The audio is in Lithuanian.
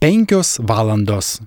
penkios valandos.